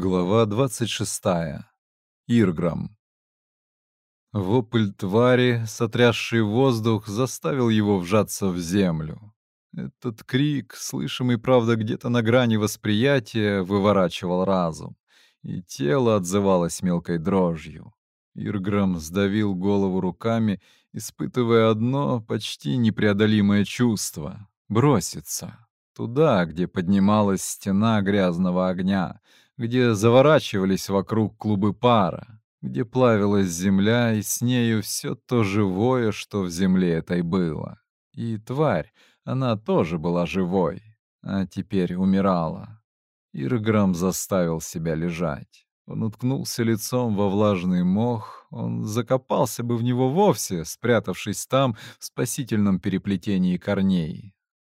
Глава 26. Ирграм. Вопль твари, сотрясший воздух, заставил его вжаться в землю. Этот крик, слышимый, правда, где-то на грани восприятия, выворачивал разум, и тело отзывалось мелкой дрожью. Ирграм сдавил голову руками, испытывая одно почти непреодолимое чувство — броситься. Туда, где поднималась стена грязного огня — где заворачивались вокруг клубы пара, где плавилась земля, и с нею все то живое, что в земле этой было. И тварь, она тоже была живой, а теперь умирала. Ирграм заставил себя лежать. Он уткнулся лицом во влажный мох, он закопался бы в него вовсе, спрятавшись там в спасительном переплетении корней.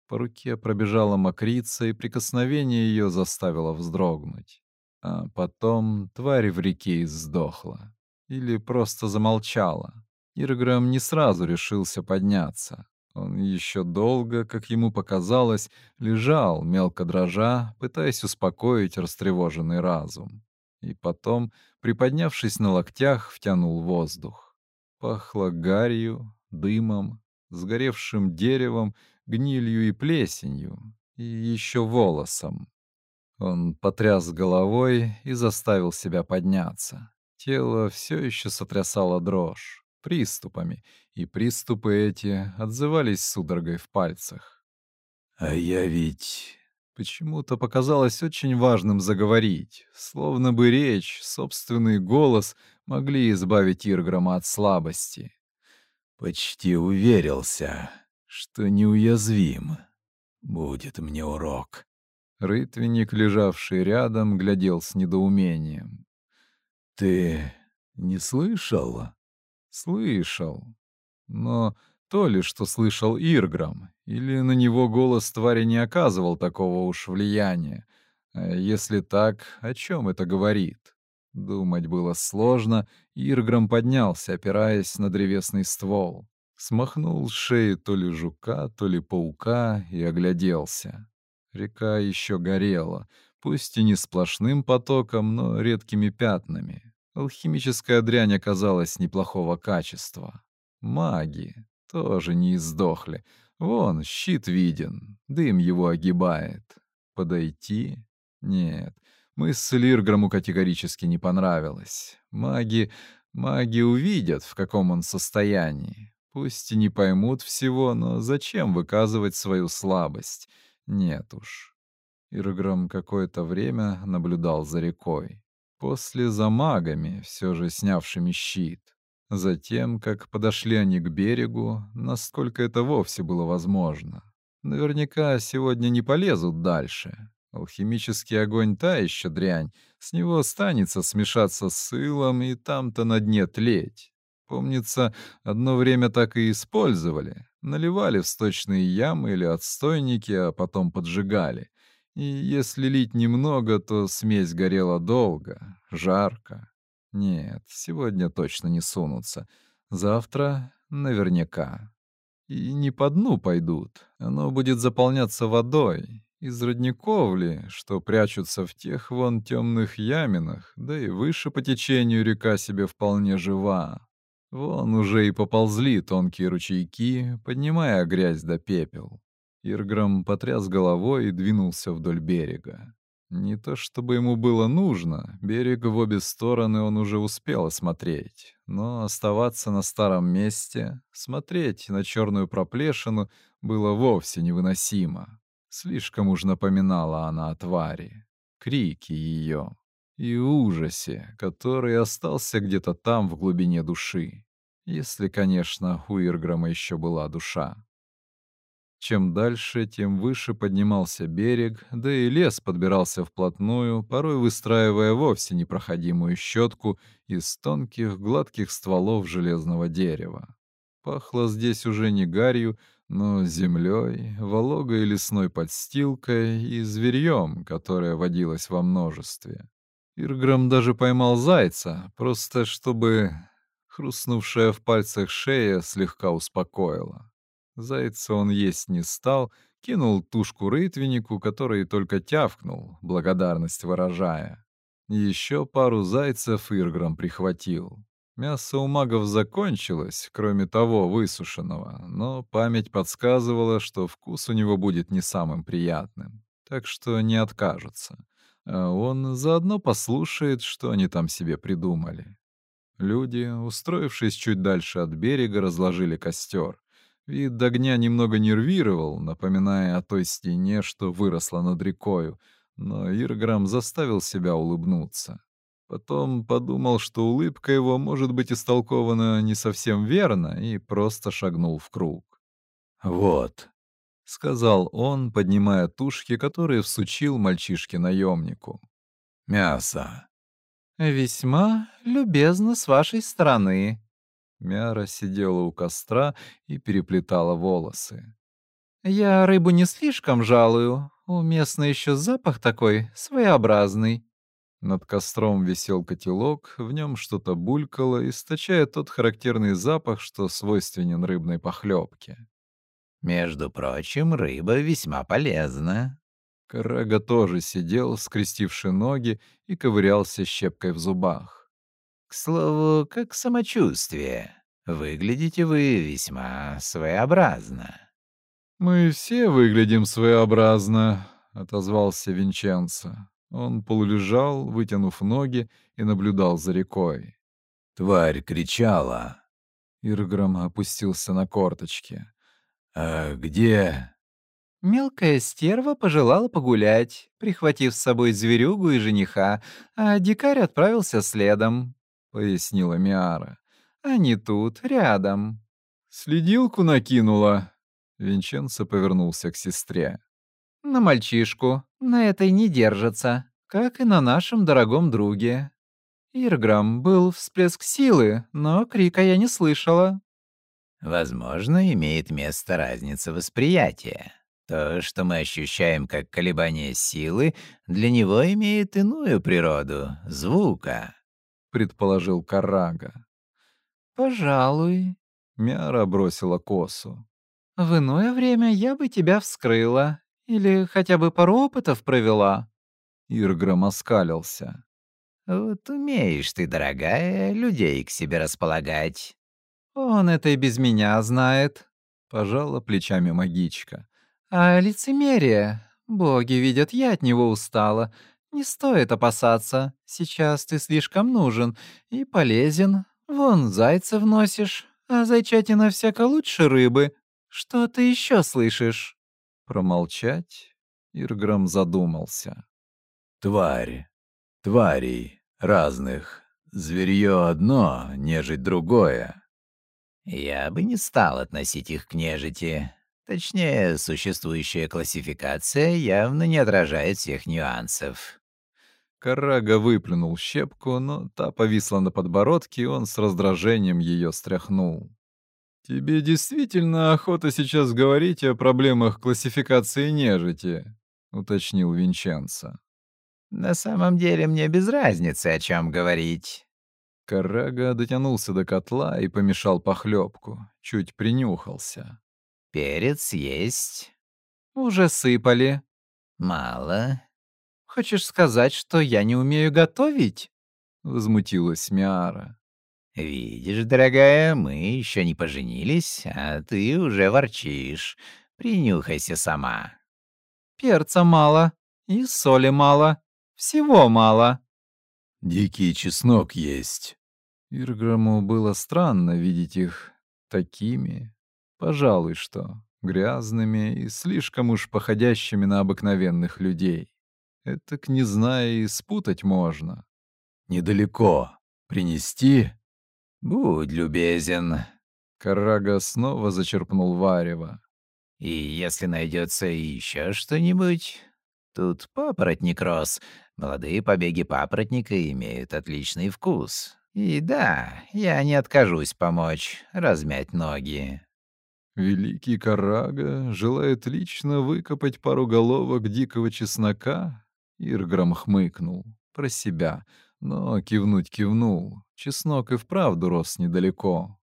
По руке пробежала мокрица, и прикосновение ее заставило вздрогнуть. А потом тварь в реке сдохла. Или просто замолчала. Ирграм не сразу решился подняться. Он еще долго, как ему показалось, лежал, мелко дрожа, пытаясь успокоить растревоженный разум. И потом, приподнявшись на локтях, втянул воздух. Пахло гарью, дымом, сгоревшим деревом, гнилью и плесенью, и еще волосом. Он потряс головой и заставил себя подняться. Тело все еще сотрясало дрожь, приступами, и приступы эти отзывались судорогой в пальцах. «А я ведь...» Почему-то показалось очень важным заговорить, словно бы речь, собственный голос могли избавить Ирграма от слабости. «Почти уверился, что неуязвим. Будет мне урок». Рытвенник, лежавший рядом, глядел с недоумением. «Ты не слышал?» «Слышал. Но то ли, что слышал Ирграм, или на него голос твари не оказывал такого уж влияния. А если так, о чем это говорит?» Думать было сложно, Ирграм поднялся, опираясь на древесный ствол. Смахнул с шеи то ли жука, то ли паука и огляделся. Река еще горела, пусть и не сплошным потоком, но редкими пятнами. Алхимическая дрянь оказалась неплохого качества. Маги тоже не издохли. Вон, щит виден, дым его огибает. Подойти? Нет, мысль Ирграму категорически не понравилась. Маги... маги увидят, в каком он состоянии. Пусть и не поймут всего, но зачем выказывать свою слабость? Нет уж. Ирграм какое-то время наблюдал за рекой. После за магами, все же снявшими щит. Затем, как подошли они к берегу, насколько это вовсе было возможно. Наверняка сегодня не полезут дальше. Алхимический огонь та еще дрянь. С него останется смешаться с сылом и там-то на дне тлеть. Помнится, одно время так и использовали. Наливали в сточные ямы или отстойники, а потом поджигали. И если лить немного, то смесь горела долго, жарко. Нет, сегодня точно не сунутся. Завтра наверняка. И не по дну пойдут. Оно будет заполняться водой. Из родников ли, что прячутся в тех вон темных яминах, да и выше по течению река себе вполне жива. Вон уже и поползли тонкие ручейки, поднимая грязь до пепел. Ирграм потряс головой и двинулся вдоль берега. Не то чтобы ему было нужно, берег в обе стороны он уже успел осмотреть, но оставаться на старом месте, смотреть на черную проплешину было вовсе невыносимо. Слишком уж напоминала она о твари. Крики ее и ужасе, который остался где-то там в глубине души. Если, конечно, у Ирграма еще была душа. Чем дальше, тем выше поднимался берег, да и лес подбирался вплотную, порой выстраивая вовсе непроходимую щетку из тонких гладких стволов железного дерева. Пахло здесь уже не гарью, но землей, вологой лесной подстилкой и зверьем, которое водилось во множестве. Ирграм даже поймал зайца, просто чтобы хрустнувшая в пальцах шея слегка успокоила. Зайца он есть не стал, кинул тушку рытвеннику, который только тявкнул, благодарность выражая. Еще пару зайцев Ирграм прихватил. Мясо у магов закончилось, кроме того высушенного, но память подсказывала, что вкус у него будет не самым приятным, так что не откажется. А он заодно послушает, что они там себе придумали. Люди, устроившись чуть дальше от берега, разложили костер. Вид огня немного нервировал, напоминая о той стене, что выросла над рекою, но Ирграм заставил себя улыбнуться. Потом подумал, что улыбка его может быть истолкована не совсем верно, и просто шагнул в круг. «Вот», — сказал он, поднимая тушки, которые всучил мальчишке-наемнику. «Мясо». «Весьма любезно с вашей стороны». Мяра сидела у костра и переплетала волосы. «Я рыбу не слишком жалую. Уместно еще запах такой, своеобразный. Над костром висел котелок, в нем что-то булькало, источая тот характерный запах, что свойственен рыбной похлебке. «Между прочим, рыба весьма полезна». Карага тоже сидел, скрестивши ноги, и ковырялся щепкой в зубах. «К слову, как самочувствие? Выглядите вы весьма своеобразно». «Мы все выглядим своеобразно», — отозвался Винченцо. Он полулежал, вытянув ноги, и наблюдал за рекой. Тварь кричала. Ирграм опустился на корточки. «А где?» Мелкая стерва пожелала погулять, прихватив с собой зверюгу и жениха, а дикарь отправился следом, — пояснила Миара. «Они тут, рядом». «Следилку накинула». Винченцо повернулся к сестре. На мальчишку. На этой не держится. Как и на нашем дорогом друге. Ирграм, был всплеск силы, но крика я не слышала. Возможно, имеет место разница восприятия. То, что мы ощущаем как колебание силы, для него имеет иную природу — звука, — предположил Карага. «Пожалуй», — Мяра бросила косу. «В иное время я бы тебя вскрыла, или хотя бы пару опытов провела?» Ирграм оскалился. «Вот умеешь ты, дорогая, людей к себе располагать». «Он это и без меня знает», — пожала плечами магичка. «А лицемерие? Боги видят, я от него устала. Не стоит опасаться. Сейчас ты слишком нужен и полезен. Вон зайцев носишь, а зайчатина всяко лучше рыбы. Что ты еще слышишь?» Промолчать? Ирграм задумался. Тварь. Тварей разных. Зверье одно, нежить другое. Я бы не стал относить их к нежити. Точнее, существующая классификация явно не отражает всех нюансов. Карага выплюнул щепку, но та повисла на подбородке, и он с раздражением ее стряхнул. «Тебе действительно охота сейчас говорить о проблемах классификации нежити?» — уточнил Винченцо. «На самом деле мне без разницы, о чем говорить». Карага дотянулся до котла и помешал похлебку, чуть принюхался. «Перец есть?» «Уже сыпали». «Мало». «Хочешь сказать, что я не умею готовить?» — возмутилась Миара. «Видишь, дорогая, мы еще не поженились, а ты уже ворчишь. Принюхайся сама». «Перца мало, и соли мало, всего мало». «Дикий чеснок есть». Ирграму было странно видеть их такими, пожалуй, что грязными и слишком уж походящими на обыкновенных людей. Это, не зная, и спутать можно. «Недалеко. Принести?» «Будь любезен». Карага снова зачерпнул варево. «И если найдется еще что-нибудь...» Тут папоротник рос. Молодые побеги папоротника имеют отличный вкус. И да, я не откажусь помочь размять ноги. Великий Карага желает лично выкопать пару головок дикого чеснока? Ирграм хмыкнул про себя, но кивнуть кивнул. Чеснок и вправду рос недалеко.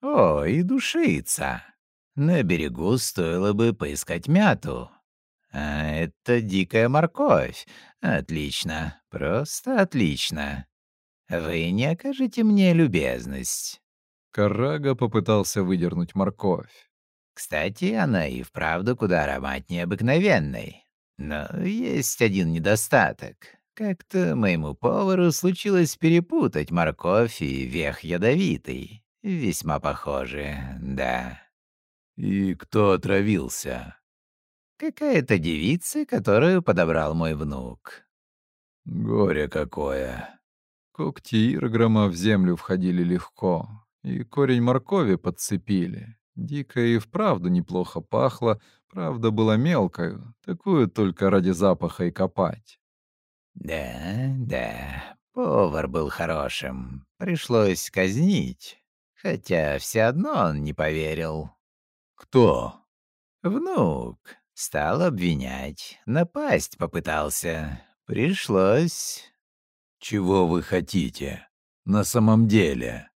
«О, и душица! На берегу стоило бы поискать мяту. А это дикая морковь. Отлично. Просто отлично. Вы не окажете мне любезность?» Карага попытался выдернуть морковь. «Кстати, она и вправду куда ароматнее обыкновенной. Но есть один недостаток. Как-то моему повару случилось перепутать морковь и вех ядовитый. Весьма похоже, да». «И кто отравился?» «Какая-то девица, которую подобрал мой внук». «Горе какое!» Когти Ирграма в землю входили легко, и корень моркови подцепили. Дико и вправду неплохо пахло, правда была мелкою, такую только ради запаха и копать. «Да, да, повар был хорошим. Пришлось казнить. Хотя все одно он не поверил». «Кто?» «Внук. Стал обвинять. Напасть попытался. Пришлось. «Чего вы хотите? На самом деле?»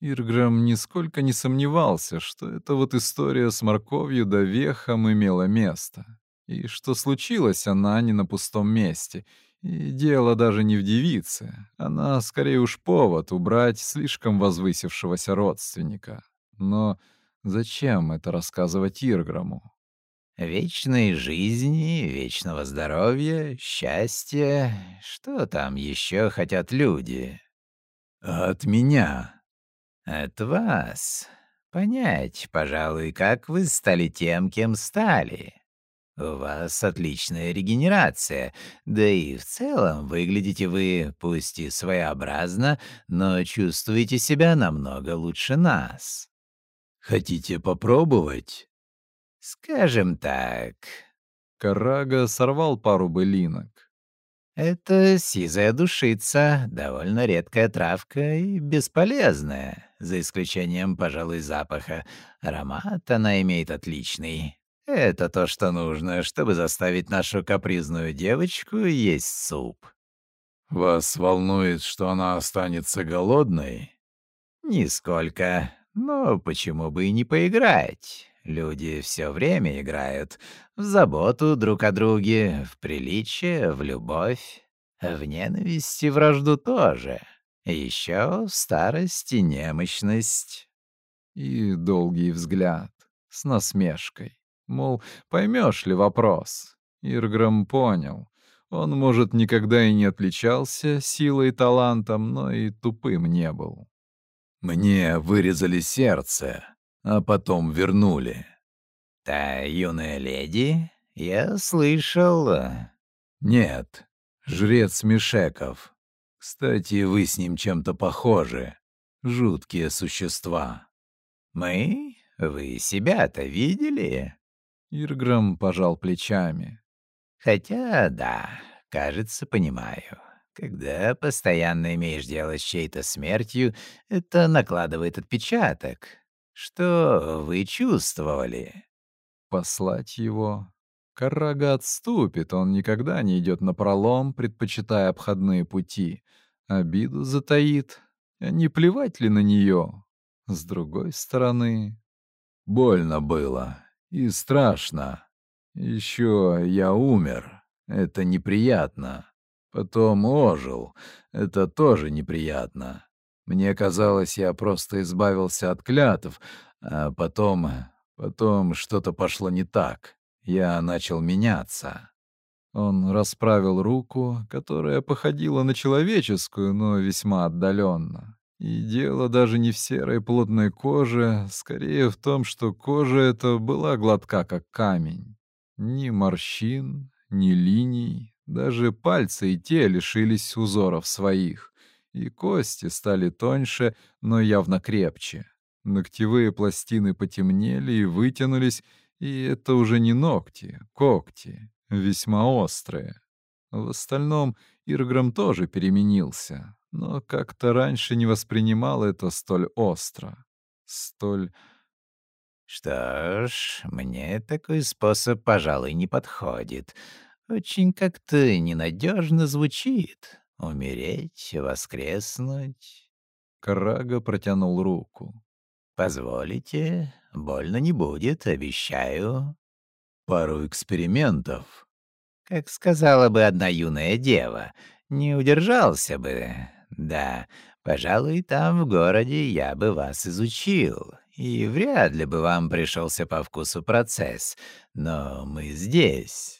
Ирграм нисколько не сомневался, что эта вот история с морковью да вехом имела место, и что случилась она не на пустом месте, и дело даже не в девице, она скорее уж повод убрать слишком возвысившегося родственника. Но зачем это рассказывать Ирграму? Вечной жизни, вечного здоровья, счастья. Что там еще хотят люди? от меня. От вас. Понять, пожалуй, как вы стали тем, кем стали. У вас отличная регенерация, да и в целом выглядите вы, пусть и своеобразно, но чувствуете себя намного лучше нас. Хотите попробовать? Скажем так. Карага сорвал пару былинок. Это сизая душица, довольно редкая травка и бесполезная, за исключением, пожалуй, запаха. Аромат она имеет отличный. Это то, что нужно, чтобы заставить нашу капризную девочку есть суп. Вас волнует, что она останется голодной? Нисколько. Но почему бы и не поиграть? Люди все время играют в заботу друг о друге, в приличие, в любовь, в ненависть и вражду тоже. Еще старость и немощность. И долгий взгляд с насмешкой. Мол, поймешь ли вопрос? Ирграм понял. Он, может, никогда и не отличался силой и талантом, но и тупым не был. «Мне вырезали сердце», а потом вернули. «Та юная леди? Я слышал...» «Нет, жрец Мишеков. Кстати, вы с ним чем-то похожи. Жуткие существа». «Мы? Вы себя-то видели?» Ирграм пожал плечами. «Хотя, да, кажется, понимаю. Когда постоянно имеешь дело с чьей-то смертью, это накладывает отпечаток. Что вы чувствовали? Послать его? Карага отступит, он никогда не идет на пролом, предпочитая обходные пути. Обиду затаит. Не плевать ли на нее? С другой стороны... Больно было. И страшно. Еще я умер. Это неприятно. Потом ожил. Это тоже неприятно. Мне казалось, я просто избавился от клятв, а потом... потом что-то пошло не так. Я начал меняться. Он расправил руку, которая походила на человеческую, но весьма отдаленно. И дело даже не в серой плотной коже, скорее в том, что кожа эта была гладка, как камень. Ни морщин, ни линий, даже пальцы и те лишились узоров своих и кости стали тоньше, но явно крепче. Ногтевые пластины потемнели и вытянулись, и это уже не ногти, когти, весьма острые. В остальном Ирграм тоже переменился, но как-то раньше не воспринимал это столь остро, столь... Что ж, мне такой способ, пожалуй, не подходит. Очень как-то ненадежно звучит. Умереть, воскреснуть. Карага протянул руку. Позволите, больно не будет, обещаю. Пару экспериментов. Как сказала бы одна юная дева, не удержался бы. Да, пожалуй, там в городе я бы вас изучил, и вряд ли бы вам пришелся по вкусу процесс. Но мы здесь.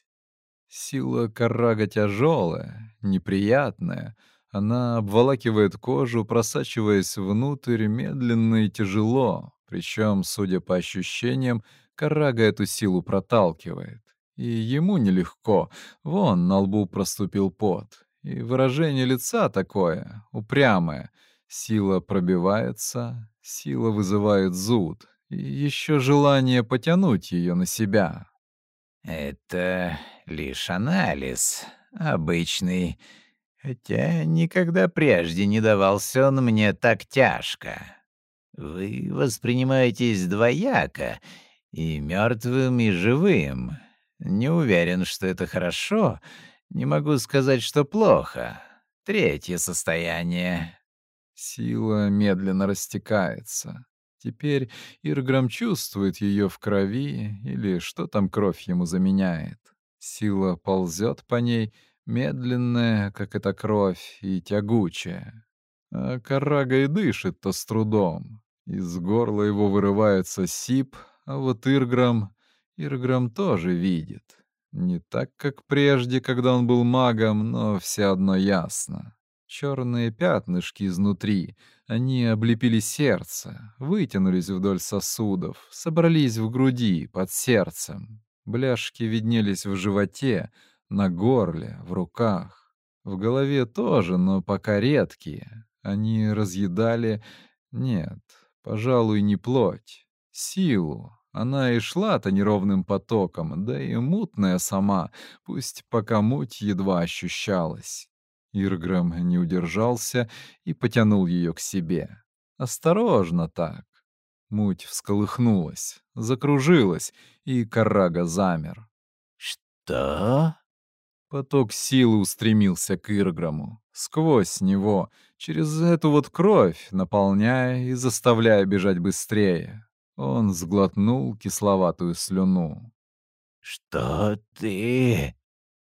Сила каррага тяжелая, неприятная. Она обволакивает кожу, просачиваясь внутрь медленно и тяжело. Причем, судя по ощущениям, каррага эту силу проталкивает. И ему нелегко. Вон, на лбу проступил пот. И выражение лица такое, упрямое. Сила пробивается, сила вызывает зуд. И еще желание потянуть ее на себя. Это лишь анализ, обычный. Хотя никогда прежде не давался он мне так тяжко. Вы воспринимаетесь двояко, и мертвым, и живым. Не уверен, что это хорошо. Не могу сказать, что плохо. Третье состояние. Сила медленно растекается. Теперь Ирграм чувствует ее в крови, или что там кровь ему заменяет. Сила ползет по ней, медленная, как эта кровь, и тягучая. А Карага и дышит-то с трудом. Из горла его вырывается сип, а вот Ирграм... Ирграм тоже видит. Не так, как прежде, когда он был магом, но все одно ясно. Черные пятнышки изнутри, они облепили сердце, вытянулись вдоль сосудов, собрались в груди, под сердцем. Бляшки виднелись в животе, на горле, в руках. В голове тоже, но пока редкие. Они разъедали... Нет, пожалуй, не плоть. Силу, она и шла-то неровным потоком, да и мутная сама, пусть пока муть едва ощущалась. Ирграм не удержался и потянул ее к себе. Осторожно так. Муть всколыхнулась, закружилась, и Карага замер. «Что?» Поток силы устремился к Ирграму, сквозь него, через эту вот кровь, наполняя и заставляя бежать быстрее. Он сглотнул кисловатую слюну. «Что ты?»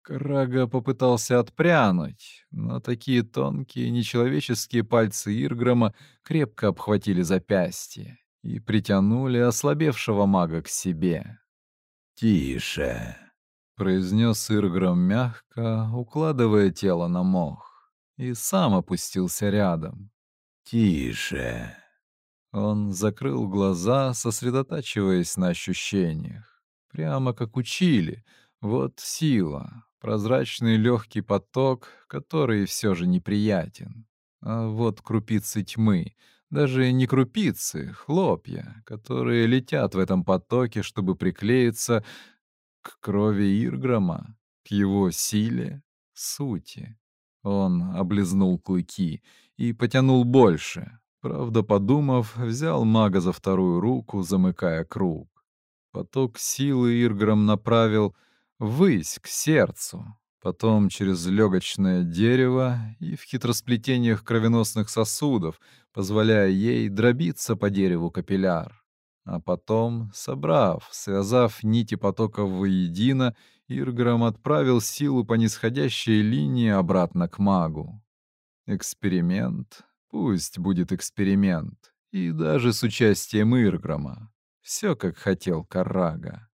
Крага попытался отпрянуть, но такие тонкие нечеловеческие пальцы Ирграма крепко обхватили запястье и притянули ослабевшего мага к себе. «Тише», — произнес Ирграм мягко, укладывая тело на мох, и сам опустился рядом. «Тише». Он закрыл глаза, сосредотачиваясь на ощущениях. Прямо как учили. Вот сила, прозрачный легкий поток, который все же неприятен. А вот крупицы тьмы, даже не крупицы, хлопья, которые летят в этом потоке, чтобы приклеиться к крови Ирграма, к его силе, сути. Он облизнул клыки и потянул больше, Правда, подумав, взял мага за вторую руку, замыкая круг. Поток силы Ирграм направил ввысь, к сердцу, потом через легочное дерево и в хитросплетениях кровеносных сосудов, позволяя ей дробиться по дереву капилляр. А потом, собрав, связав нити потоков воедино, Ирграм отправил силу по нисходящей линии обратно к магу. Эксперимент Пусть будет эксперимент, и даже с участием Ирграма. Все, как хотел Каррага.